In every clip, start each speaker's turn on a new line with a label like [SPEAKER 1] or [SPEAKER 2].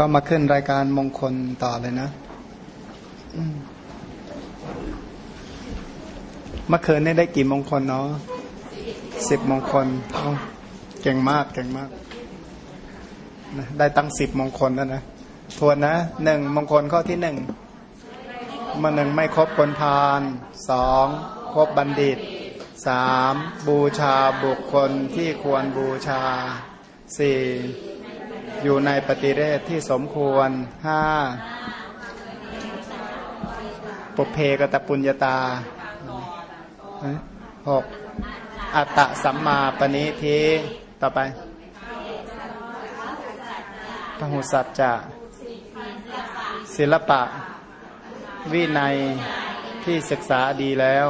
[SPEAKER 1] ก็มาขึ้นรายการมงคลต่อเลยนะเมื่อคืนนี้ได้กี่มงคลเนาะสิบมงคลเก่งมากเก่งมากนะได้ตั้งสิบมงคลแล้วนะทวนนะหนึ่งมงคลข้อที่หนึ่งมาหนึ่งไม่ครบคนพาลสองครบบัณฑิตสามบูชาบุคคลที่ควรบูชาสี่ อยู่ในปฏิเรศที่สมควรห้าปุเพกตปุญญาตาหกอัตตะสัมมาปณิทิต่อไปพหุสัจจะศิลปะ วินัยที่ศึกษาดีแล้ว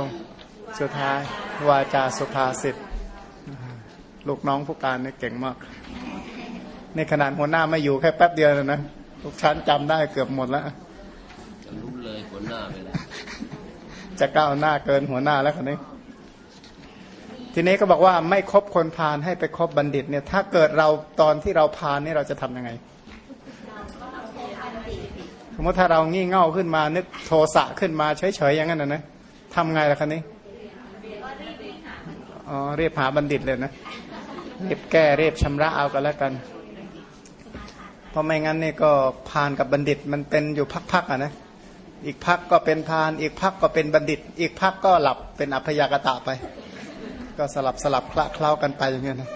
[SPEAKER 1] สุดท้ายวาจาสุภาษิตลูกน้องผู้การเนี่ยเก่งมาก ในขนาดหัวหน้าไม่อยู่แค่แป๊บเดียวนะทุกชั้นจำได้เกือบหมดแล้ว
[SPEAKER 2] จะรู้เลยหัวหน้าไปแล้ว
[SPEAKER 1] จะก้าวหน้าเกินหัวหน้าแล้วคนนี้ ทีนี้ก็บอกว่าไม่คบคนพาลให้ไปคบบัณฑิตเนี่ย ถ้าเกิดเราตอนที่เราพาลนี่เราจะทํำยังไง สมมติถ้าเรางี่เง่าขึ้นมานึกโทสะขึ้นมาเฉยๆอย่างนั้นนะนะทำไงล่ะคนนี้อ๋อเรียบหาบัณฑิตเลยนะเรียบแก้เรียบชำระเอากันแล้วกัน เพราะไม่งั้นนี่ก็พานกับบัณฑิตมันเป็นอยู่พักๆอะนะอีกพักก็เป็นพาน อีกพักก็เป็นบัณฑิต อีกพักก็หลับเป็นอัพยากตะไป ก็สลับสลับคละเคล้ากันไปอย่างเงี้ยนะ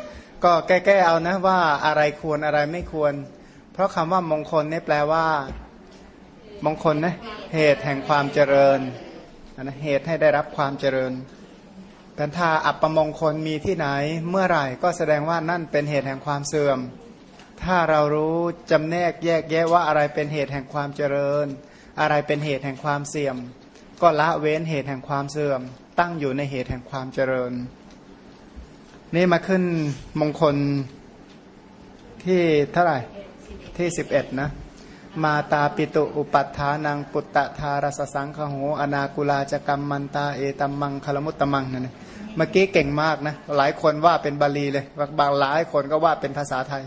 [SPEAKER 1] ก็แก้ๆเอานะว่าอะไรควรอะไรไม่ควร เพราะคำว่ามงคลนี่แปลว่า มงคลนะเหตุแห่งความเจริญนะเหตุให้ได้รับความเจริญแต่ถ้าอัปมงคลมีที่ไหนเมื่อไหร่ก็แสดงว่านั่นเป็นเหตุแห่งความเสื่อม ถ้าเรารู้จำแนกแยกแยะว่าอะไรเป็นเหตุแห่งความเจริญ อะไรเป็นเหตุแห่งความเสื่อม ก็ละเว้นเหตุแห่งความเสื่อม ตั้งอยู่ในเหตุแห่งความเจริญ นี่มาขึ้นมงคลที่เท่าไหร่ที่สิบเอ็ดนะมาตาปิตุอุปัฏฐานังปุตตะทารสสังคโหอนากุลาจกรรมมันตาเอตัมมังคลมุตตมังนั่นเมื่อกี้เก่งมากนะ หลายคนว่าเป็นบาลีเลยบางหลายคนก็ว่าเป็นภาษาไทย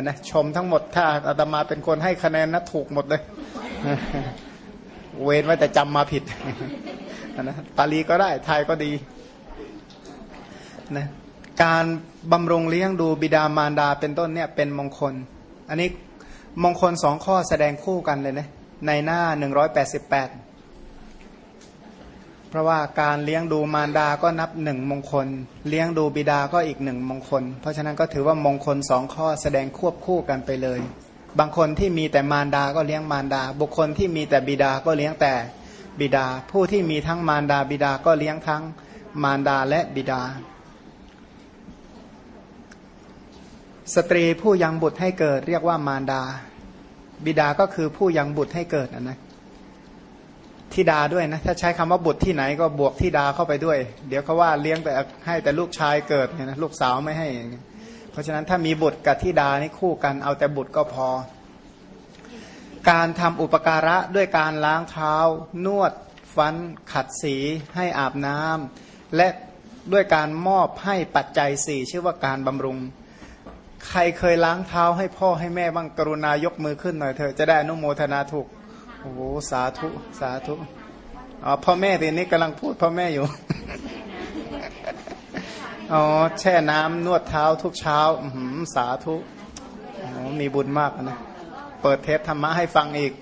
[SPEAKER 1] นะชมทั้งหมดถ้าอาตมาเป็นคนให้คะแนนนะถูกหมดเลย เว้นไว้แต่จำมาผิดนะปาลีก็ได้ไทยก็ดีนะการบำรุงเลี้ยงดูบิดามารดาเป็นต้นเนี่ยเป็นมงคล อันนี้มงคลสองข้อแสดงคู่กันเลยนะในหน้าหนึ่งร้อยแปดสิบแปด เพราะว่าการเลี้ยงดูมารดาก็นับหนึ่งมงคล เลี้ยงดูบิดาก็อีกหนึ่งมงคล เพราะฉะนั้นก็ถือว่ามงคลสองข้อแสดงควบคู่กันไปเลย บางคนที่มีแต่มารดาก็เลี้ยงมารดา บุคคลที่มีแต่บิดาก็เลี้ยงแต่บิดา ผู้ที่มีทั้งมารดาบิดาก็เลี้ยงทั้งมารดาและบิดา สตรีผู้ยังบุตรให้เกิดเรียกว่ามารดา บิดาก็คือผู้ยังบุตรให้เกิดนะ ธิดาด้วยนะถ้าใช้คำว่าบุตรที่ไหนก็บวกธิดาเข้าไปด้วย เดี๋ยวเขาว่าเลี้ยงแต่ให้แต่ลูกชายเกิดเนี่ยนะลูกสาวไม่ให้ เพราะฉะนั้นถ้ามีบุตรกับธิดานี่คู่กันเอาแต่บุตรก็พอ การทำอุปการะด้วยการล้างเท้า นวดฟัน ขัดสี ให้อาบน้ำและด้วยการมอบให้ปัจจัยสี่ชื่อว่าการบำรุง ใครเคยล้างเท้าให้พ่อให้แม่บ้างกรุณายกมือขึ้นหน่อยเถอะจะได้อนุโมทนาถูก โอ้โหสาธุ สาธุอ๋อพ่อแม่ทีนี้กำลังพูดพ่อแม่อยู่อ๋อแช่น้ำนวดเท้าทุกเช้าอืสาธุมีบุญมากนะเปิดเทปธรรมะให้ฟังอีก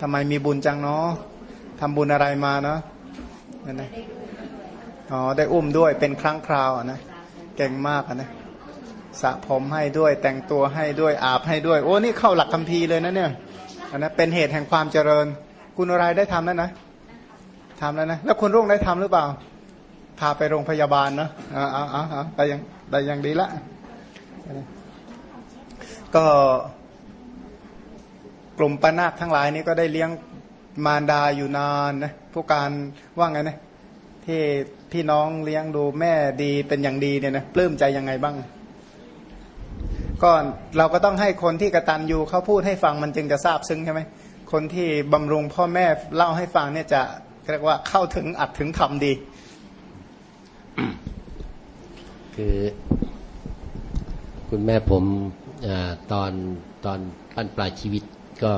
[SPEAKER 1] ทำไมมีบุญจังเนาะทำบุญอะไรมาเนาะนั่นนะอ๋อได้อุ้มด้วยเป็นครั้งคราวนะเก่งมากนะสระผมให้ด้วยแต่งตัวให้ด้วยอาบให้ด้วย โอ้นี่เข้าหลักคัมภีร์เลยนะเนี่ย อันนั้นเป็นเหตุแห่งความเจริญ คุณอะไรได้ทำแล้วนะทำแล้วนะ แล้วคุณรุ่งได้ทำหรือเปล่า พาไปโรงพยาบาลเนาะอ่าอ่าอ่าไปยังไปยังดีละ ก็กลุ่มปนาคทั้งหลายนี้ก็ได้เลี้ยงมารดาอยู่นานนะผู้การว่าไงนะที่พี่น้องเลี้ยงดูแม่ดีเป็นอย่างดีเนี่ยนะปลื้มใจยังไงบ้าง ก็เราก็ต้องให้คนที่กระตันอยู่เขาพูดให้ฟังมันจึงจะทราบซึ้งใช่ไหมคนที่บำรุงพ่อแม่เล่าให้ฟังเนี่ยจะเรียกว่าเข้าถึงอัดถึงทำดี
[SPEAKER 2] คือ คุณแม่ผมอตอนตอนปั้นปลายชีวิตก็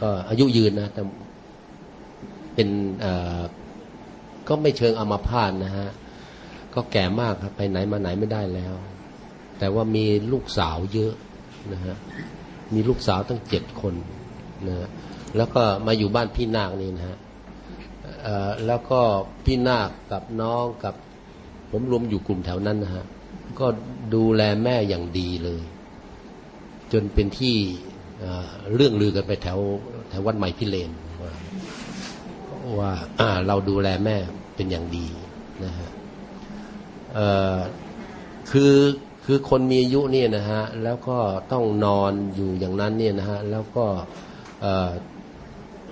[SPEAKER 2] ก็อายุยืนนะแต่เป็นก็ไม่เชิงอัมาพาตนะฮะ ก็แก่มากครับไปไหนมาไหนไม่ได้แล้ว แต่ว่ามีลูกสาวเยอะนะฮะมีลูกสาวตั้งเจ็ดคนนะฮะแล้วก็มาอยู่บ้านพี่นาคนี่นะฮะแล้วก็พี่นาคกับน้องกับ ผมรวมอยู่กลุ่มแถวนั้นนะฮะก็ดูแลแม่อย่างดีเลย จนเป็นที่เรื่องลือกันไปแถวแถววัดใหม่พิเรนว่าว่าาเราดูแลแม่เป็นอย่างดีนะฮะคือ คือคนมีอายุเนี่ยนะฮะแล้วก็ต้องนอนอยู่อย่างนั้นเนี่ยนะฮะแล้วก็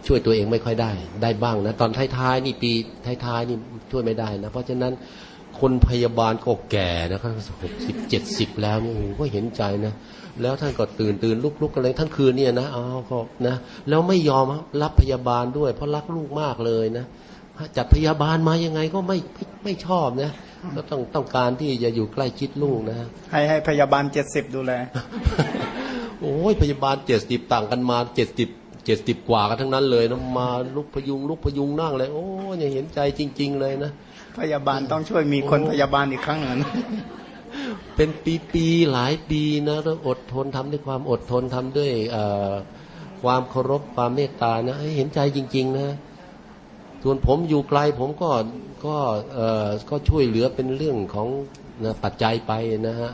[SPEAKER 2] ช่วยตัวเองไม่ค่อยได้ ได้บ้างนะตอนท้ายๆนี่ปีท้ายๆนี่ช่วยไม่ได้นะเพราะฉะนั้นคนพยาบาลก็แก่นะครับหกสิบเจ็ดสิบแล้วนี่โอ้โหก็เห็นใจนะแล้วท่านก็ตื่นตื่นลุกลุกกันเลยทั้งคืนเนี่ยนะเอาก็นะแล้วไม่ยอมรับพยาบาลด้วย เพราะรักลูกมากเลยนะ จัดพยาบาลมายังไงก็ไม่ไม่ไม่ชอบนะก็ต้องต้องการที่จะอยู่ใกล้ชิดลูกนะ
[SPEAKER 1] ให้ให้พยาบาลเจ็ดสิบดูแล
[SPEAKER 2] โอ้ยพยาบาลเจ็ดสิบต่างกันมาเจ็ดสิบเจ็ดสิบกว่ากันทั้งนั้นเลยนะมาลุกพยุงลุกพยุงนั่งเลยโอ้ยเห็นใจจริง ๆ เลยนะ
[SPEAKER 1] พยาบาลต้องช่วยมีคนพยาบาลอีกครั้งหนึ่ง
[SPEAKER 2] เป็นปีๆหลายปีนะแล้วอดทนทำด้วยความอดทนทำด้วยเอ่อความเคารพความเมตตานะเห็นใจจริง ๆ นะ ส่วนผมอยู่ไกลผมก็ก็เอ่อก็ช่วยเหลือเป็นเรื่องของนะปัจจัยไปนะฮะ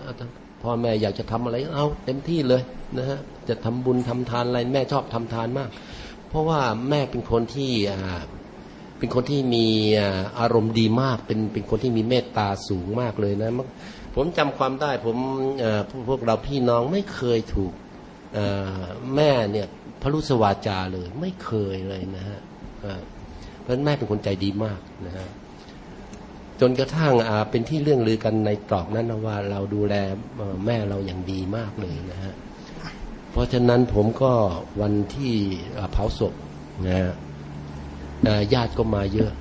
[SPEAKER 2] พ่อแม่อยากจะทำอะไรเอาเต็มที่เลยนะฮะจะทำบุญทำทานอะไรแม่ชอบทำทานมาก เพราะว่าแม่เป็นคนที่อ่าเป็นคนที่มีอารมณ์ดีมาก เป็นเป็นคนที่มีเมตตาสูงมากเลยนะผมจำความได้ผมเอ่อพวกพวกเราพี่น้องไม่เคยถูกแม่เนี่ยพระรุสวาจาเลย ไม่เคยเลยนะฮะ ราะแม่เป็นคนใจดีมากนะฮะจนกระทั่งเป็นที่เรื่องลือกันในตรอกนั้นนะว่าเราดูแลแม่เราอย่างดีมากเลยนะฮะเพราะฉะนั้นผมก็วันที่เผาศพนะฮะญาติก็มาเยอะ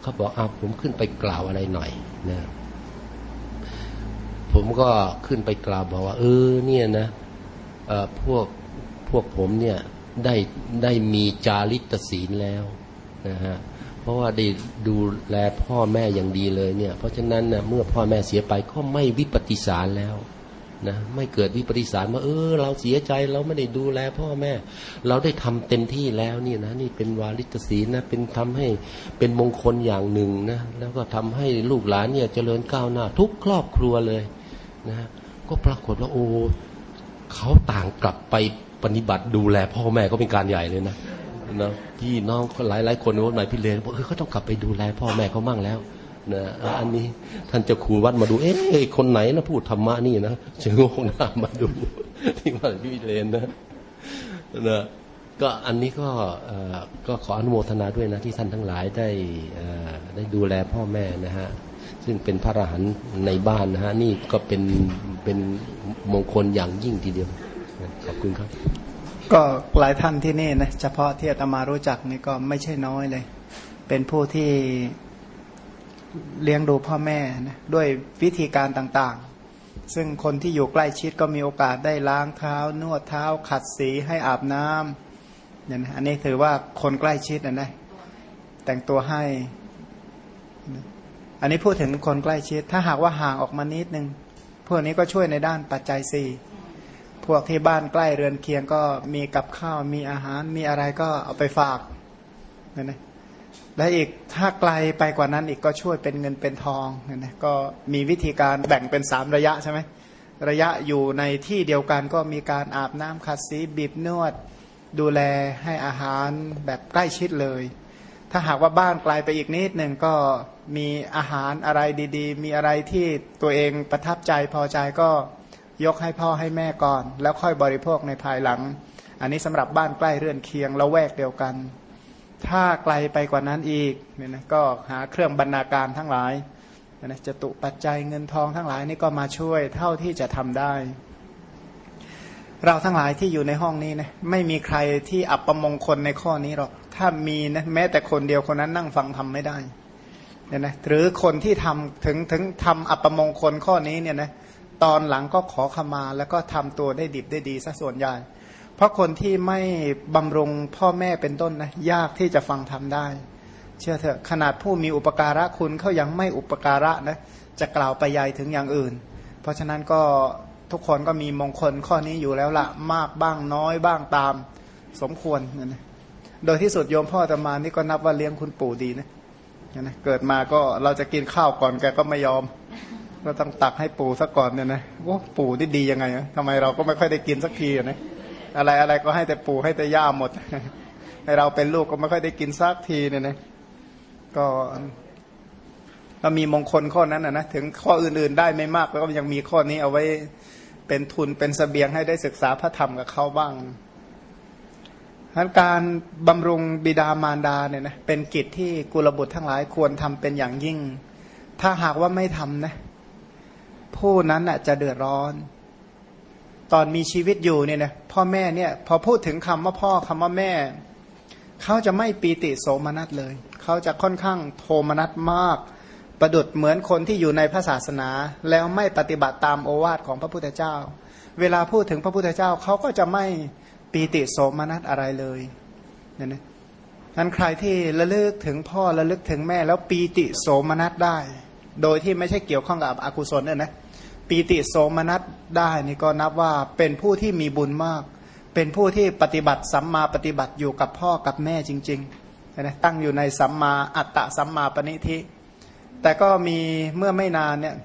[SPEAKER 2] เขาบอกอ้าวผมขึ้นไปกล่าวอะไรหน่อยนะผมก็ขึ้นไปกล่าวบอกว่า เออ เนี่ยนะพวกพวกผมเนี่ยได้ได้มีจาริตศีลแล้ว นะฮะเพราะว่าได้ดูแลพ่อแม่อย่างดีเลยเนี่ย เพราะฉะนั้นนะเมื่อพ่อแม่เสียไปก็ไม่วิปฏิสารแล้วนะไม่เกิดวิปฏิสารว่าเออ เราเสียใจเราไม่ได้ดูแลพ่อแม่ เราได้ทำเต็มที่แล้วนี่นะนี่เป็นวาลิตศีนะเป็นทำให้เป็นมงคลอย่างหนึ่งนะแล้วก็ทำให้ลูกหลานเนี่ยเจริญก้าวหน้า ทุกครอบครัวเลยนะก็ปรากฏว่าโอ้เขาต่างกลับไปปฏิบัติดูแลพ่อแม่ก็เป็นการใหญ่เลยนะ นะพี่น้องหลายหลายคนวัดใหม่พี่เลนบอกเออเขาต้องกลับไปดูแลพ่อแม่เขามั่งแล้วนะอันนี้ท่านจะครูวัดมาดู เอ๊ะคนไหนนะพูดธรรมะนี่นะเชงงหน้ามาดูที่วัดพี่เลนนะนะก็อันนี้ก็ก็ขออนุโมทนาด้วยนะที่ท่านทั้งหลายได้ได้ดูแลพ่อแม่นะฮะซึ่งเป็นพระอรหันต์ในบ้านนะฮะนี่ก็เป็นเป็นมงคลอย่างยิ่งทีเดียวขอบคุณครับ
[SPEAKER 1] ก็หลายท่านที่นี่นะเฉพาะที่อาตมารู้จักนี่ก็ไม่ใช่น้อยเลย เป็นผู้ที่เลี้ยงดูพ่อแม่นะด้วยวิธีการต่างๆ ซึ่งคนที่อยู่ใกล้ชิดก็มีโอกาสได้ล้างเท้า นวดเท้า ขัดสีให้อาบน้ำเนี่ยนะอันนี้ถือว่าคนใกล้ชิดนะนะแต่งตัวให้ อันนี้พูดถึงคนใกล้ชิด ถ้าหากว่าห่างออกมานิดนึงพวกนี้ก็ช่วยในด้านปัจจัยสี่ พวกที่บ้านใกล้เรือนเคียงก็มีกับข้าวมีอาหารมีอะไรก็เอาไปฝากเนี่ยนะและอีกถ้าไกลไปกว่านั้นอีกก็ช่วยเป็นเงินเป็นทองเนี่ยนะก็มีวิธีการแบ่งเป็นสามระยะใช่ไหมระยะอยู่ในที่เดียวกันก็มีการอาบน้ำขัดสีบีบนวด ดูแลให้อาหารแบบใกล้ชิดเลย ถ้าหากว่าบ้านไกลไปอีกนิดหนึ่งก็มีอาหารอะไรดี ๆ มีอะไรที่ตัวเองประทับใจพอใจก็ ยกให้พ่อให้แม่ก่อน แล้วค่อยบริโภคในภายหลัง อันนี้สำหรับบ้านใกล้เรือนเคียงละแวกเดียวกัน ถ้าไกลไปกว่านั้นอีกเนี่ยนะก็หาเครื่องบรรณาการทั้งหลายนะจตุปัจจัยเงินทองทั้งหลายนี่ก็มาช่วยเท่าที่จะทำได้ เราทั้งหลายที่อยู่ในห้องนี้นะไม่มีใครที่อับประมงคลในข้อนี้หรอกถ้ามีนะแม้แต่คนเดียวคนนั้นนั่งฟังทำไม่ได้เนี่ยนะหรือคนที่ทำถึงถึงทำอับประมงคลข้อนี้เนี่ยนะ ตอนหลังก็ขอขมาแล้วก็ทำตัวได้ดิบได้ดีซะส่วนใหญ่ เพราะคนที่ไม่บำรุงพ่อแม่เป็นต้นนะยากที่จะฟังทำได้ เชื่อเถอะขนาดผู้มีอุปการะคุณเขายังไม่อุปการะนะจะกล่าวไปยายถึงอย่างอื่น เพราะฉะนั้นก็ทุกคนก็มีมงคลข้อนี้อยู่แล้วละมากบ้างน้อยบ้างตามสมควรนะโดยที่สุดโยมพ่อตมานี่ก็นับว่าเลี้ยงคุณปู่ดีนะนะเกิดมาก็เราจะกินข้าวก่อนแกก็ไม่ยอม เราต้องตักให้ปู่ซะก่อนเนี่ยนะว่าปู่นี่ดียังไงทำไมเราก็ไม่ค่อยได้กินสักทีนะอะไรอะไรก็ให้แต่ปู่ให้แต่ย่าหมดให้เราเป็นลูกก็ไม่ค่อยได้กินสักทีเนี่ยนะก็ก็มีมงคลข้อนั้นนะนะถึงข้ออื่นๆได้ไม่มากแล้วก็ยังมีข้อนี้เอาไว้เป็นทุนเป็นสเสบียงให้ได้ศึกษาพระธรรมกับเขาบ้างทั้นการบำรุงบิดามารดาเนี่ยนะเป็นกิจที่กุลบุตรทั้งหลายควรทำเป็นอย่างยิ่ง ถ้าหากว่าไม่ทำนะ ผู้นั้นน่ะจะเดือดร้อน ตอนมีชีวิตอยู่เนี่ยนะพ่อแม่เนี่ย พอพูดถึงคำว่าพ่อคำว่าแม่เขาจะไม่ปีติโสมนัสเลย เขาจะค่อนข้างโทมนัสมาก ประดุดเหมือนคนที่อยู่ในพระศาสนา แล้วไม่ปฏิบัติตามโอวาทของพระพุทธเจ้า เวลาพูดถึงพระพุทธเจ้าเขาก็จะไม่ปีติโสมนัสอะไรเลยเนี่ยนะนั้นใครที่ระลึกถึงพ่อระลึกถึงแม่แล้วปีติโสมนัสได้ โดยที่ไม่ใช่เกี่ยวข้องกับอกุศลเนี่ยนะ ปีติโสมนัสได้นี่ก็นับว่าเป็นผู้ที่มีบุญมาก เป็นผู้ที่ปฏิบัติสัมมาปฏิบัติอยู่กับพ่อกับแม่จริงๆนะตั้งอยู่ในสัมมาอัตตะสัมมาปณิธิ แต่ก็มีเมื่อไม่นานเนี่ย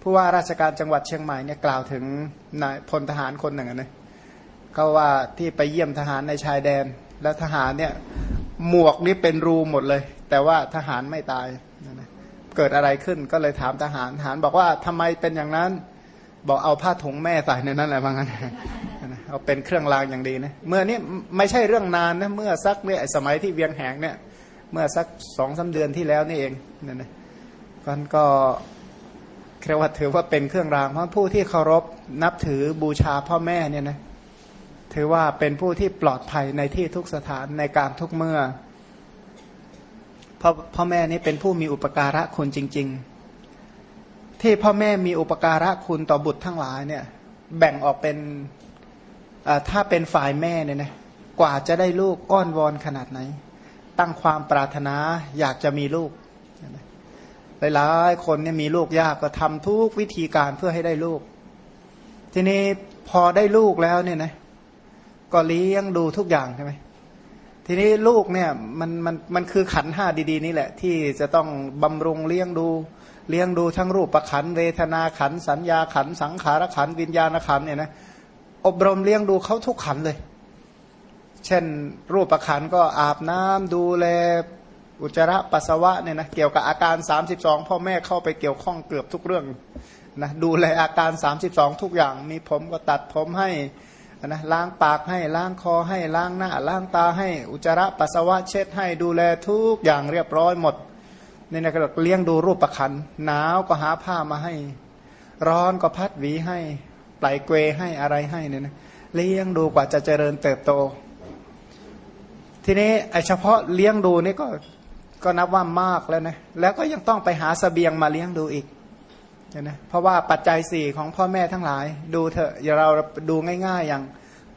[SPEAKER 1] ผู้ว่าราชการจังหวัดเชียงใหม่เนี่ยกล่าวถึงนายพลทหารคนหนึ่งนะเขาว่าที่ไปเยี่ยมทหารในชายแดน แล้วทหารเนี่ยหมวกนี่เป็นรูหมดเลย แต่ว่าทหารไม่ตาย เกิดอะไรขึ้นก็เลยถามทหารทหารบอกว่าทำไมเป็นอย่างนั้น บอกเอาผ้าถุงแม่ใส่ในนั้นแหละว่างั้นเอาเป็นเครื่องรางอย่างดีนะเมื่อนี้ไม่ใช่เรื่องนานนะเมื่อสักเนี่ยสมัยที่เวียงแหงเนี่ย เมื่อสักสองสาเดือนที่แล้วนี่เองนั่นนะกันก็เรียกว่าถือว่าเป็นเครื่องรางเพราะผู้ที่เคารพนับถือบูชาพ่อแม่เนี่ยนะถือว่าเป็นผู้ที่ปลอดภัยในที่ทุกสถานในการทุกเมื่อ พ่อพ่อแม่นี้เป็นผู้มีอุปการะคุณจริง ๆ ที่พ่อแม่มีอุปการะคุณต่อบุตรทั้งหลายเนี่ย แบ่งออกเป็นถ้าเป็นฝ่ายแม่เนี่ยนะกว่าจะได้ลูกอ้อนวอนขนาดไหน ตั้งความปรารถนาอยากจะมีลูกหลายๆคนเนี่ยมีลูกยากก็ทำทุกวิธีการเพื่อให้ได้ลูก ทีนี้พอได้ลูกแล้วเนี่ยนะก็เลี้ยงดูทุกอย่างใช่ไหม ทีนี้ลูกเนี่ยมันมันมันคือขันห้าดี ๆ นี่แหละ ที่จะต้องบำรุงเลี้ยงดู เลี้ยงดูทั้งรูปประขันเวทนาขันสัญญาขันสังขารขันวิญญาณขันเนี่ยนะอบรมเลี้ยงดูเขาทุกขันเลย เช่น รูปประขันก็อาบน้ำดูแลอุจจาระปัสสาวะเนี่ยนะเกี่ยวกับอาการ 32 พ่อแม่เข้าไปเกี่ยวข้องเกือบทุกเรื่องนะดูแลอาการ 32 ทุกอย่างมีผมก็ตัดผมให้ นะล้างปากให้ล้างคอให้ล้างหน้า ล้างตาให้ อุจจาระปัสสาวะเช็ดให้ดูแลทุกอย่างเรียบร้อยหมดนี่นะก็เลี้ยงดูรูปประคันหนาวก็หาผ้ามาให้ ร้อนก็พัดหวีให้ปล่เกวให้อะไรให้เนี่ยนะเลี้ยงดูกว่าจะเจริญเติบโต ทีนี้ไอเฉพาะเลี้ยงดูนี่ก็ก็นับว่ามากแล้วนะแล้วก็ยังต้องไปหาสเสบียงมาเลี้ยงดูอีก นะเพราะว่าปัจจัยสี่ของพ่อแม่ทั้งหลาย ดูเถอะอย่าเราดูง่าย ๆ อย่าง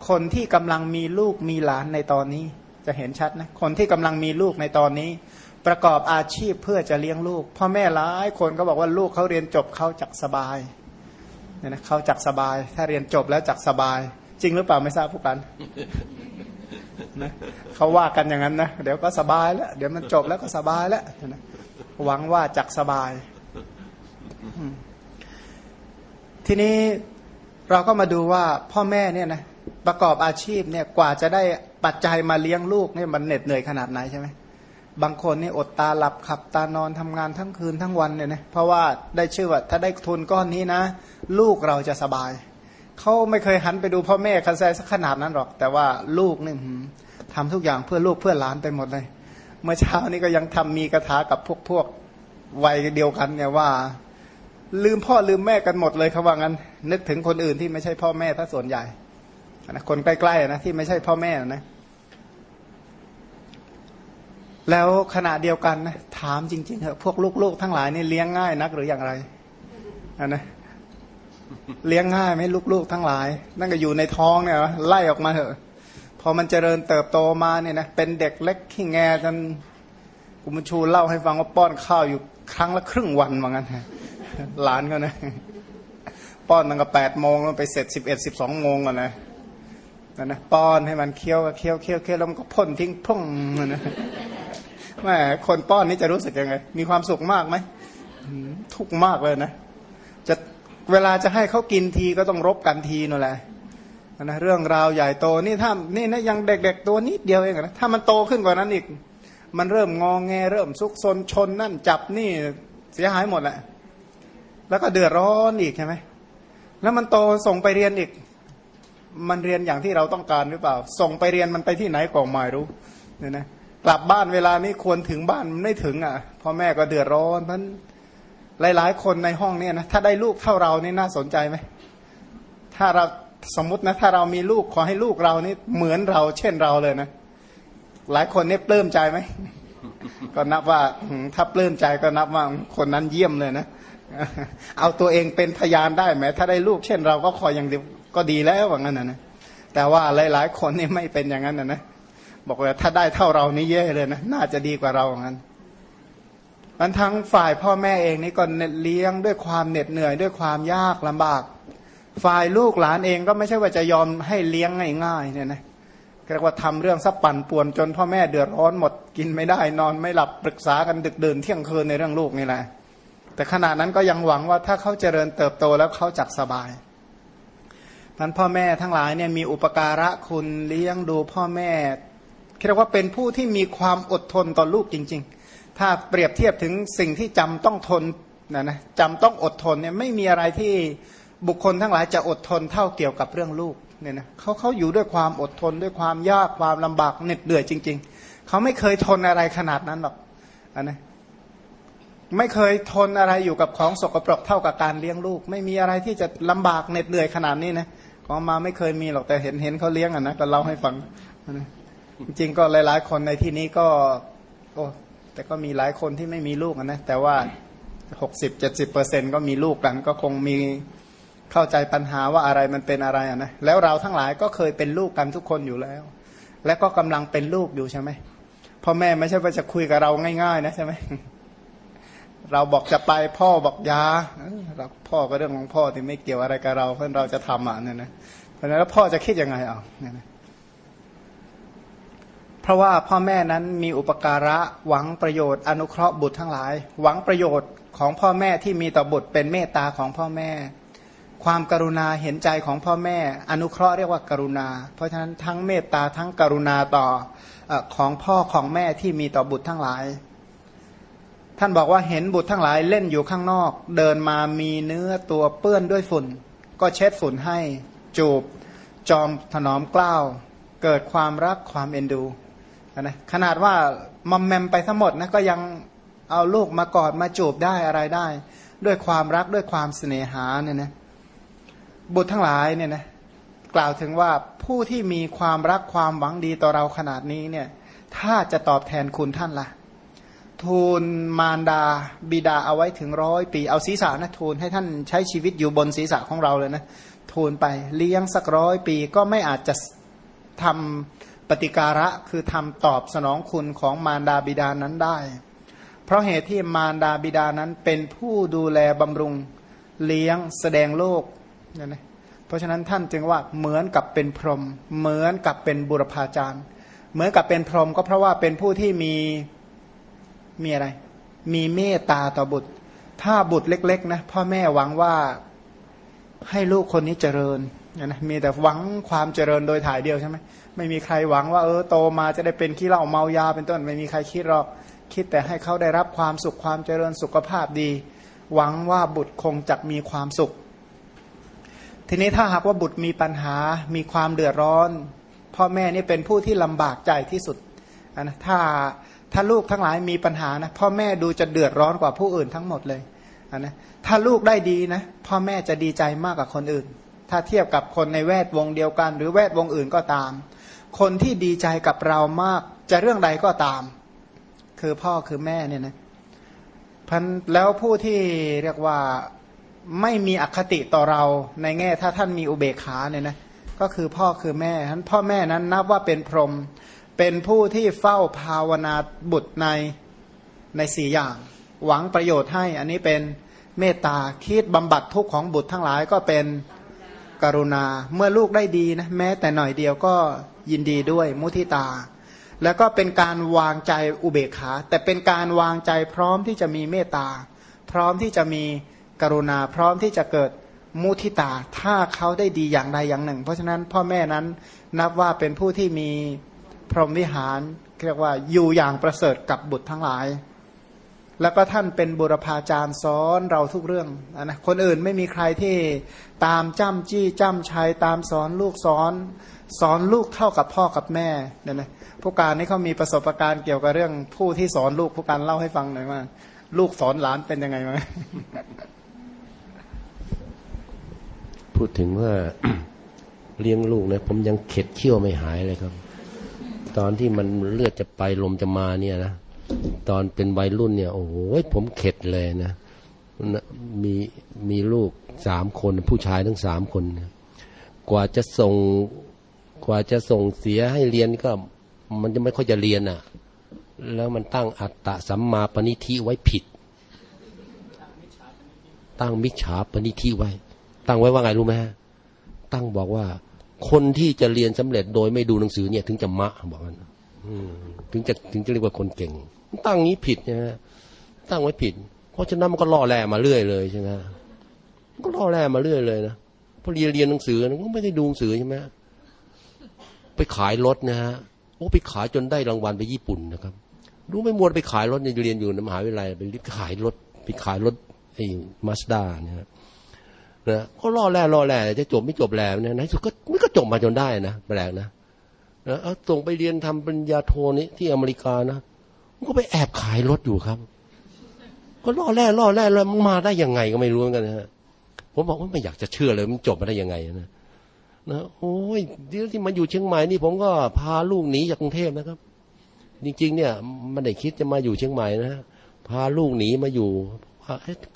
[SPEAKER 1] คนที่กำลังมีลูกมีหลานในตอนนี้ จะเห็นชัดนะคนที่กำลังมีลูกในตอนนี้ ประกอบอาชีพเพื่อจะเลี้ยงลูก พ่อแม่หลายคนก็บอกว่าลูกเขาเรียนจบเขาจักสบายเนี่ยนะเขาจักสบาย ถ้าเรียนจบแล้วจักสบาย จริงหรือเปล่าไม่ทราบผู้กันนะเขาว่ากันอย่างนั้นนะเดี๋ยวก็สบายแล้ว เดี๋ยวมันจบแล้วก็สบายแล้วนะหวังว่าจักสบาย ทีนี้เราก็มาดูว่าพ่อแม่เนี่ยนะประกอบอาชีพเนี่ยกว่าจะได้ปัจจัยมาเลี้ยงลูกเนี่ยมันเหน็ดเหนื่อยขนาดไหนใช่ไหมบางคนนี่อดตาหลับขับตานอนทำงานทั้งคืนทั้งวันเนี่ยนะเพราะว่าได้ชื่อว่าถ้าได้ทุนก้อนนี้นะ ลูกเราจะสบายเขาไม่เคยหันไปดูพ่อแม่คันแซสักขนาดนั้นหรอก แต่ว่าลูกนี่ทำทุกอย่างเพื่อลูกเพื่อหลานไปหมดเลย เมื่อเช้านี้ก็ยังทำมีกระถากับพวกพวกวัยเดียวกันเนี่ยว่า ลืมพ่อลืมแม่กันหมดเลยเขาว่างั้น นึกถึงคนอื่นที่ไม่ใช่พ่อแม่ถ้าส่วนใหญ่นะคนใกล้ๆนะที่ไม่ใช่พ่อแม่นะ แล้วขณะเดียวกันนะถามจริงๆเถอะพวกลูกๆทั้งหลายนี่เลี้ยงง่ายนักหรืออย่างไรนะเลี้ยงง่ายไหมลูกๆทั้งหลาย นั่นก็อยู่ในท้องเนี่ยไล่ออกมาเถอะ พอมันเจริญเติบโตมาเนี่ยนะเป็นเด็กเล็กขี้แงจนกุมชูเล่าให้ฟังว่าป้อนข้าวอยู่ครั้งละครึ่งวันว่างั้น หลานเขานะป้อนตั้งแต่แปดโมงแล้วไปเสร็จสิบเอ็ดสิบสองโมงกันนะนั่นนะป้อนให้มันเคี้ยวเคี้ยวเคี้ยวเคี้ยวแล้วมันก็พ่นทิ้งพุ่งนะแม่คนป้อนนี่จะรู้สึกยังไง มีความสุขมากไหมทุกมากเลยนะจะเวลาจะให้เขากินทีก็ต้องรบกันทีนั่นแหละนะเรื่องราวใหญ่โตนี่ถ้านี่นะยังเด็ก ๆ ตัวนิดเดียวเองนะถ้ามันโตขึ้นกว่านั้นอีก มันเริ่มงองแงเริ่มซุกซนชนนั่นจับนี่เสียหายหมดแหละ แล้วก็เดือดร้อนอีกใช่ไหมแล้วมันโตส่งไปเรียนอีก มันเรียนอย่างที่เราต้องการหรือเปล่า ส่งไปเรียนมันไปที่ไหนก็ไม่รู้เนี่ยนะกลับบ้านเวลานี้ควรถึงบ้านมันไม่ถึงอะพ่อแม่ก็เดือดร้อนเพราะหลายๆ คนในห้องเนี่ยนะถ้าได้ลูกเท่าเรานี่น่าสนใจไหมถ้าเราสมมตินะถ้าเรามีลูกขอให้ลูกเรานี่เหมือนเรา เช่นเราเลยนะ หลายคนนี่ปลื้มใจไหมก็นับว่าถ้าปลื้มใจก็นับว่าคนนั้นเยี่ยมเลยนะ เอาตัวเองเป็นพยานได้ไหมถ้าได้ลูกเช่นเราก็คอยอย่างเดียวก็ดีแล้วว่างั้นนะนะแต่ว่าหลาย ๆ คนนี่ไม่เป็นอย่างนั้นนะนะบอกว่าถ้าได้เท่าเรานี่เย่เลยนะน่าจะดีกว่าเราอย่างนั้นมันทั้งฝ่ายพ่อแม่เองนี่ก็เลี้ยงด้วยความเหน็ดเหนื่อยด้วยความยากลำบาก ฝ่ายลูกหลานเองก็ไม่ใช่ว่าจะยอมให้เลี้ยงง่ายๆเนี่ยนะเรียกว่าทำเรื่องสับปั่นป่วนจนพ่อแม่เดือดร้อนหมดกินไม่ได้นอนไม่หลับปรึกษากันดึกเดื่นเที่ยงคืนในเรื่องลูกนี่แหละ แต่ขณะนั้นก็ยังหวังว่าถ้าเขาเจริญเติบโตแล้วเขาจักสบายนั้นพ่อแม่ทั้งหลายเนี่ยมีอุปการะคุณเลี้ยงดูพ่อแม่เรียกว่าเป็นผู้ที่มีความอดทนต่อลูกจริง ๆ ถ้าเปรียบเทียบถึงสิ่งที่จำต้องทนนะนะจำต้องอดทนเนี่ยไม่มีอะไรที่บุคคลทั้งหลายจะอดทนเท่าเกี่ยวกับเรื่องลูกเนี่ยนะเขาเขาอยู่ด้วยความอดทนด้วยความยากความลำบากเหน็ดเหนื่อยจริง ๆ เขาไม่เคยทนอะไรขนาดนั้นหรอกอันนะ ไม่เคยทนอะไรอยู่กับของสกปรกเท่ากับการเลี้ยงลูก ไม่มีอะไรที่จะลำบากเหน็ดเหนื่อยขนาดนี้นะของมาไม่เคยมีหรอกแต่เห็นเห็นเขาเลี้ยงอะนะก็เล่าให้ฟังนะจริงๆก็หลายๆ คนในที่นี้ก็ โอ้แต่ก็มีหลายคนที่ไม่มีลูกนะแต่ว่าหกสิบเจ็ดสิบเปอร์เซ็นก็มีลูกกัน ก็คงมีเข้าใจปัญหาว่าอะไรมันเป็นอะไรอะนะแล้วเราทั้งหลายก็เคยเป็นลูกกันทุกคนอยู่แล้ว และก็กำลังเป็นลูกอยู่ใช่ไหมพ่อแม่ไม่ใช่ว่าจะคุยกับเราง่าย ๆ นะใช่ไหม เราบอกจะไปพ่อบอกยาเราพ่อก็เรื่องของพ่อที่ไม่เกี่ยวอะไรกับเรา เพราะเราจะทำอะเนี่ยนะเพราะนั้นแล้วพ่อจะคิดยังไงอะเนี่ยนะเพราะว่าพ่อแม่นั้นมีอุปการะหวังประโยชน์อนุเคราะห์บุตรทั้งหลาย หวังประโยชน์ของพ่อแม่ที่มีต่อบุตรเป็นเมตตาของพ่อแม่ ความกรุณาเห็นใจของพ่อแม่ อนุเคราะห์เรียกว่ากรุณา เพราะฉะนั้นทั้งเมตตาทั้งกรุณาต่ออของพ่อของแม่ที่มีต่อบุตรทั้งหลาย ท่านบอกว่าเห็นบุตรทั้งหลายเล่นอยู่ข้างนอก เดินมามีเนื้อตัวเปื้อนด้วยฝุ่น ก็เช็ดฝุ่นให้จูบ จอมถนอมกล้าว เกิดความรักความเอ็นดูนะขนาดว่ามอมแมมไปทั้งหมดนะก็ยังเอาลูกมากอดมาจูบได้อะไรได้ ด้วยความรักด้วยความเสน่หาเนี่ยนะบุตรทั้งหลายเนี่ยนะกล่าวถึงว่าผู้ที่มีความรักความหวังดีต่อเราขนาดนี้เนี่ยถ้าจะตอบแทนคุณท่านละ่ะ ทูลมารดา บิดาเอาไว้ถึงร้อยปี เอาศีรษะนะทูลให้ท่านใช้ชีวิตอยู่บนศีรษะของเราเลยนะทูลไปเลี้ยงสักร้อยปีก็ไม่อาจจะทำปฏิการะคือทำตอบสนองคุณของมารดาบิดานั้นได้ เพราะเหตุที่มารดาบิดานั้นเป็นผู้ดูแลบำรุงเลี้ยงแสดงโลกนั่นเองเพราะฉะนั้นท่านจึงว่าเหมือนกับเป็นพรหมเหมือนกับเป็นบุรพาจารย์ เหมือนกับเป็นพรหมก็เพราะว่าเป็นผู้ที่มี มีอะไร มีเมตตาต่อบุตร ถ้าบุตรเล็ก ๆ นะพ่อแม่หวังว่าให้ลูกคนนี้เจริญนะมีแต่หวังความเจริญโดยถ่ายเดียวใช่ไหมไม่มีใครหวังว่าเออโตมาจะได้เป็นขี้เหล้าเมายาเป็นต้นไม่มีใครคิดหรอกคิดแต่ให้เขาได้รับความสุขความเจริญสุขภาพดี หวังว่าบุตรคงจะมีความสุข ทีนี้ถ้าหากว่าบุตรมีปัญหามีความเดือดร้อน พ่อแม่นี่เป็นผู้ที่ลำบากใจที่สุดนะถ้า ถ้าลูกทั้งหลายมีปัญหานะพ่อแม่ดูจะเดือดร้อนกว่าผู้อื่นทั้งหมดเลยนะถ้าลูกได้ดีนะพ่อแม่จะดีใจมากกว่าคนอื่น ถ้าเทียบกับคนในแวดวงเดียวกัน หรือแวดวงอื่นก็ตาม คนที่ดีใจกับเรามากจะเรื่องใดก็ตาม คือพ่อคือแม่เนี่ยนะพันแล้วผู้ที่เรียกว่าไม่มีอคติต่อเราในแง่ถ้าท่านมีอุเบกขาเนี่ยนะก็คือพ่อคือแม่ท่านพ่อแม่นั้นนับว่าเป็นพรหม เป็นผู้ที่เฝ้าภาวนาบุตรในในสี่อย่าง หวังประโยชน์ให้ อันนี้เป็นเมตตาคิดบำบัดทุกข์ของบุตรทั้งหลายก็เป็นกรุณาเมื่อลูกได้ดีนะแม้แต่หน่อยเดียวก็ยินดีด้วยมุทิตา แล้วก็เป็นการวางใจอุเบกขา แต่เป็นการวางใจพร้อมที่จะมีเมตตา พร้อมที่จะมีกรุณา พร้อมที่จะเกิดมุทิตา ถ้าเขาได้ดีอย่างใดอย่างหนึ่ง เพราะฉะนั้นพ่อแม่นั้นนับว่าเป็นผู้ที่มี พรหมวิหารเรียกว่าอยู่อย่างประเสริฐกับบุตรทั้งหลาย แล้วก็ท่านเป็นบุรพาจารย์สอนเราทุกเรื่องนะคนอื่นไม่มีใครที่ตามจ้ำจี้จ้ำชัยตามสอนลูกสอน สอนลูกเท่ากับพ่อกับแม่เนี่ยนะผู้การนี่เขามีประสบการณ์เกี่ยวกับเรื่องผู้ที่สอนลูกผู้การเล่าให้ฟังหน่อยว่า ลูกสอนหลานเป็นยังไงไหม
[SPEAKER 2] พูดถึงว่าเลี้ยงลูกนะผมยังเข็ดเขี้ยวไม่หายเลยครับ ตอนที่มันเลือดจะไปลมจะมาเนี่ยนะตอนเป็นวัยรุ่นเนี่ย โอ้โหผมเข็ดเลยนะมีมีลูกสามคนผู้ชายทั้งสามคน กว่าจะส่งกว่าจะส่งเสียให้เรียนก็ มันจะไม่ค่อยจะเรียนอะ แล้วมันตั้งอัตตะสัมมาปณิธิไว้ผิด ตั้งมิจฉาปณิธิไว้ ตั้งไว้ว่าไงรู้ไหมฮะตั้งบอกว่า คนที่จะเรียนสำเร็จโดยไม่ดูหนังสือเนี่ย ถึงจะมะบอกกันถึงจะถึงจะเรียกว่าคนเก่ง ตั้งนี้ผิดนะฮะตั้งไว้ผิด เพราะฉะนั้นมันก็ล่อแร่มาเรื่อยเลยใช่ไหมมันก็ล่อแร่มาเรื่อยเลยนะพอเรียนเรียนหนังสือก็ไม่ได้ดูหนังสือใช่ไหมไปขายรถนะฮะโอ้ไปขายจนได้รางวัลไปญี่ปุ่นนะครับรู้ไม่มวลไปขายรถเนี่ยเรียนอยู่ในมหาวิทยาลัยไปขายรถไปขายรถไอ้มาสด้าเนี่ย นะก็ล่อแร่ล่อแร่จะจบไม่จบแล้วเนี่ยในสุดก็ไม่ก็จบมาจนได้นะแปลกนะนะส่งไปเรียนทำปริญญาโทนี้ที่อเมริกานะมันก็ไปแอบขายรถอยู่ครับ ก็ล่อแร่ล่อแร่แล้วมันมาได้ยังไงก็ไม่รู้เหมือนกันนะผมบอกว่าไม่อยากจะเชื่อเลยมันจบมาได้ยังไงนะนะโอ้ยเดี๋ยวที่มาอยู่เชียงใหม่นี่ผมก็พาลูกหนีจากกรุงเทพนะครับ จริง ๆ เนี่ยมันได้คิดจะมาอยู่เชียงใหม่นะพาลูกหนีมาอยู่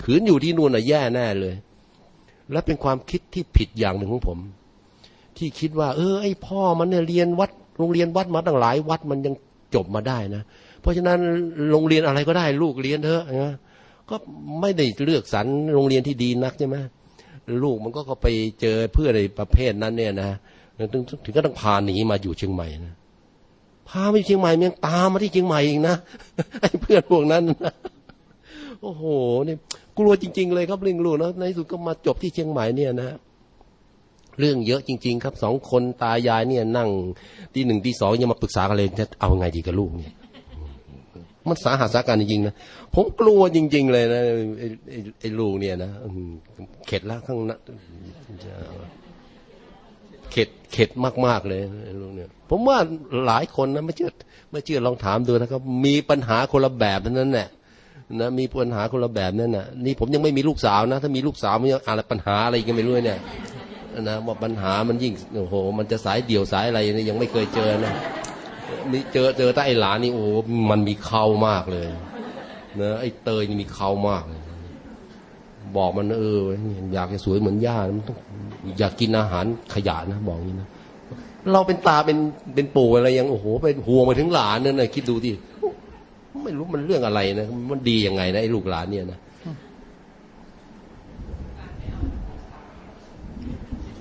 [SPEAKER 2] ขืนอยู่ที่นู่นน่ะแย่แน่เลย และเป็นความคิดที่ผิดอย่างหนึ่งของผม ที่คิดว่า เออ ไอพ่อมันเนี่ยเรียนวัด โรงเรียนวัดมาตั้งหลายวัดมันยังจบมาได้นะ เพราะฉะนั้นโรงเรียนอะไรก็ได้ลูกเรียนเถอะนะก็ไม่ได้เลือกสรรโรงเรียนที่ดีนักใช่ไหมลูกมันก็ไปเจอเพื่อในประเภทนั้นเนี่ยนะถึงถึงก็ต้องพาหนีมาอยู่เชียงใหม่นะพาไปเชียงใหม่ยังตามมาที่เชียงใหม่อีกนะไอ้เพื่อนพวกนั้นนะ โอ้โหเนี่ยกลัวจริง ๆ เลยครับเรื่องลูกนะในสุดก็มาจบที่เชียงใหม่เนี่ยนะเรื่องเยอะจริง ๆ ครับสองคนตายายเนี่ย นั่งที่หนึ่งที่สองยังมาปรึกษากันเลยจะเอาไงดีกับลูกเนี่ยมันสาหัสสาการจริงๆนะผมกลัวจริง ๆ เลยนะไอ้ไอ้ลูกเนี่ยนะเข็ดละข้างนั้นเข็ดเข็ดมากๆเลยไอ้ลูกเนี่ย ผมว่าหลายคนนะไม่เชื่อไม่เชื่อลองถามดูนะครับ มีปัญหาคนละแบบนั้นแหละ นะมีปัญหาคนละแบบนั่นน่ะนี่ผมยังไม่มีลูกสาวนะ ถ้ามีลูกสาวมันอะไรปัญหาอะไรกันไม่รู้เนี่ยนะว่าปัญหามันยิ่งโอ้โห มันจะสายเดี่ยวสายอะไรนี่ยังไม่เคยเจอนะมีเจอเจอแต่ไอ้หลานนี่โอ้มันมีเขามากเลยนะไอ้เตยนี่มีเขามากเลยบอกมันเอออยากจะสวยเหมือนย่ามันต้องอยากกินอาหารขยะนะบอกอย่างนี้นะเราเป็นตาเป็นเป็นปู่อะไรยังโอ้โหเป็นห่วงไปถึงหลานนั่นนะคิดดูดิ ไม่รู้มันเรื่องอะไรนะ มันดียังไงนะไอ้ลูกหลานเนี่ยนะ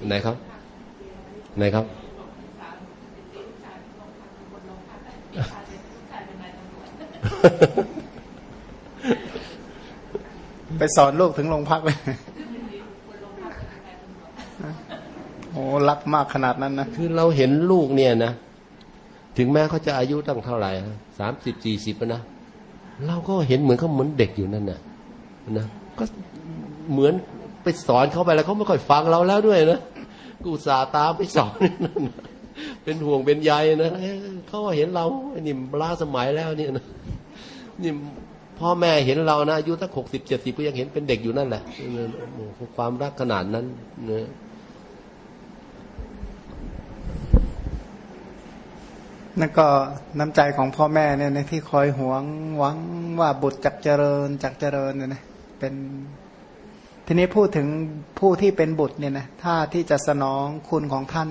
[SPEAKER 2] ไหนครับไหนครับ
[SPEAKER 1] ไปสอนลูกถึงโรงพักเลยโอ้รักมากขนาดนั้นนะ
[SPEAKER 2] คือเราเห็นลูกเนี่ยนะ ถึงแม้เขาจะอายุตั้งเท่าไหร่สามสิบสี่สิบนะเราก็เห็นเหมือนเขาเหมือนเด็กอยู่นั่นน่ะนะก็เหมือนไปสอนเขาไปแล้วเขาไม่ค่อยฟังเราแล้วด้วยนะกูสาตามไปสอนนั่นเป็นห่วงเป็นใยนะเขาเห็นเราไอ้นี่ล้าสมัยแล้วเนี่ยนะนี่พ่อแม่เห็นเรานะอายุตั้งหกสิบเจ็ดสิบก็ยังเห็นเป็นเด็กอยู่นั่นแหละความรักขนาดนั้นนะ
[SPEAKER 1] นั่นก็น้ำใจของพ่อแม่เนี่ยนที่คอยหวงหวังว่าบุตรจักเจริญจักเจริญเนี่ยนะเป็นทีนี้พูดถึงผู้ที่เป็นบุตรเนี่ยนะถ้าที่จะสนองคุณของท่าน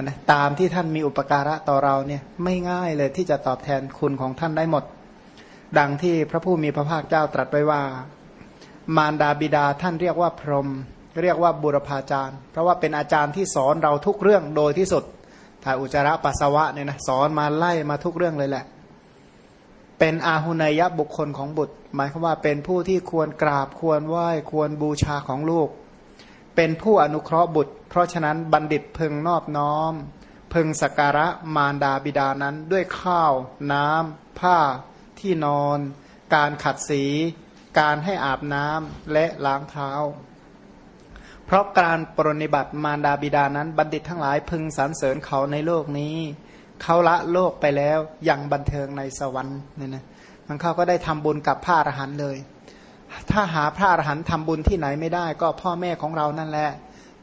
[SPEAKER 1] นะตามที่ท่านมีอุปการะต่อเราเนี่ยไม่ง่ายเลยที่จะตอบแทนคุณของท่านได้หมด ดังที่พระผู้มีพระภาคเจ้าตรัสไว้ว่า มารดาบิดาท่านเรียกว่าพรหมเรียกว่าบุรพาจารย์ เพราะว่าเป็นอาจารย์ที่สอนเราทุกเรื่องโดยที่สุด ถ่ายอุจจาระปัสสาวะเนี่ยนะสอนมาไล่มาทุกเรื่องเลยแหละ เป็นอาหุนยะบุคคลของบุตร หมายความว่าเป็นผู้ที่ควรกราบควรไหว้ควรบูชาของลูก เป็นผู้อนุเคราะห์บุตร เพราะฉะนั้นบัณฑิตพึงนอบน้อม พึงสักการะมารดาบิดานั้นด้วยข้าว น้ำผ้า ที่นอน การขัดสี การให้อาบน้ำและล้างเท้า เพราะการปรนิบัติมารดาบิดานั้น บัณฑิตทั้งหลายพึงสรรเสริญเขาในโลกนี้ เขาละโลกไปแล้วยังบันเทิงในสวรรค์เนี่ยนะมันเขาก็ได้ทำบุญกับพระอรหันต์เลย ถ้าหาพระอรหันต์ทำบุญที่ไหนไม่ได้ ก็พ่อแม่ของเรานั่นแหละ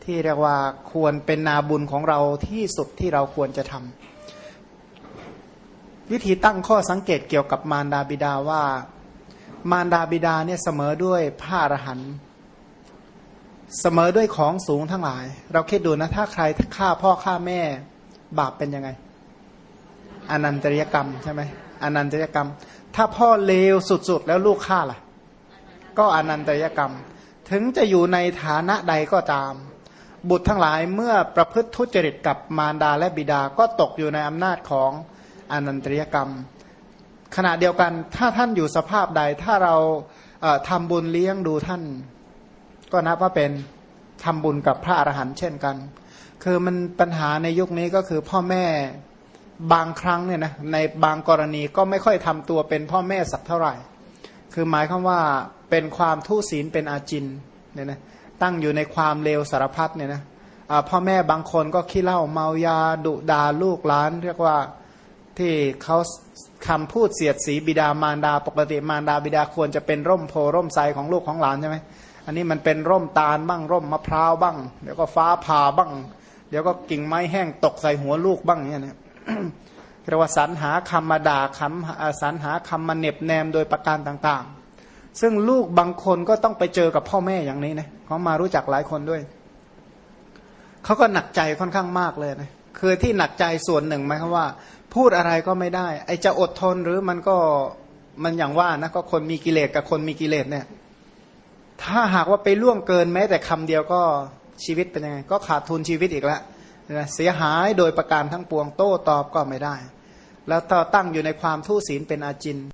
[SPEAKER 1] ที่เรียกว่าควรเป็นนาบุญของเราที่สุดที่เราควรจะทำวิธีตั้งข้อสังเกตเกี่ยวกับมารดาบิดาว่า มารดาบิดาเนี่ยเสมอด้วยพระอรหันต์ เสมอด้วยของสูงทั้งหลาย เราคิดดูนะถ้าใครฆ่าพ่อฆ่าแม่ บาปเป็นยังไงอนันตริยกรรมใช่ไหมอนันตริยกรรม ถ้าพ่อเลวสุดๆ แล้วลูกฆ่าล่ะ ก็อนันตริยกรรม ถึงจะอยู่ในฐานะใดก็ตาม บุตรทั้งหลายเมื่อประพฤติทุจริตกับมารดาและบิดาก็ตกอยู่ในอำนาจของอนันตริยกรรม ขณะเดียวกันถ้าท่านอยู่สภาพใดถ้าเราทำบุญเลี้ยงดูท่าน ก็นับว่าเป็นทำบุญกับพระอรหันต์เช่นกัน คือมันปัญหาในยุคนี้ก็คือพ่อแม่บางครั้งเนี่ยนะในบางกรณีก็ไม่ค่อยทำตัวเป็นพ่อแม่สักเท่าไหร่ คือหมายความว่าเป็นความทุศีลเป็นอาจินเนี่ยนะตั้งอยู่ในความเลวสารพัดเนี่ยนะพ่อแม่บางคนก็ขี้เหล้าเมายาดุดาลูกหลาน เรียกว่าที่เขาคำพูดเสียดสีบิดามารดา ปกติมารดาบิดาควรจะเป็นร่มโพร่มไทรของลูกของหลานใช่ไหม อันนี้มันเป็นร่มตาลบ้างร่มมะพร้าวบ้าง เดี๋ยวก็ฟ้าผ่าบ้าง เดี๋ยวก็กิ่งไม้แห้งตกใส่หัวลูกบ้างเนี่ยนะเรียกว่าสรรหาคำมาด่าคำสรรหาคำมาเน็บแนมโดยประการต่างๆ ซึ่งลูกบางคนก็ต้องไปเจอกับพ่อแม่อย่างนี้นะเขามารู้จักหลายคนด้วย เขาก็หนักใจค่อนข้างมากเลยนะคือที่หนักใจส่วนหนึ่งหมายความว่า พูดอะไรก็ไม่ได้ ไอจะอดทนหรือมันก็มันอย่างว่านะก็คนมีกิเลสกับคนมีกิเลสเนี่ย ถ้าหากว่าไปล่วงเกินแม้แต่คำเดียวก็ชีวิตเป็นยังไง ก็ขาดทุนชีวิตอีกแล้วเสียหายโดยประการทั้งปวงโต้ตอบก็ไม่ได้ แล้วถ้าตั้งอยู่ในความทุศีลเป็นอาจิน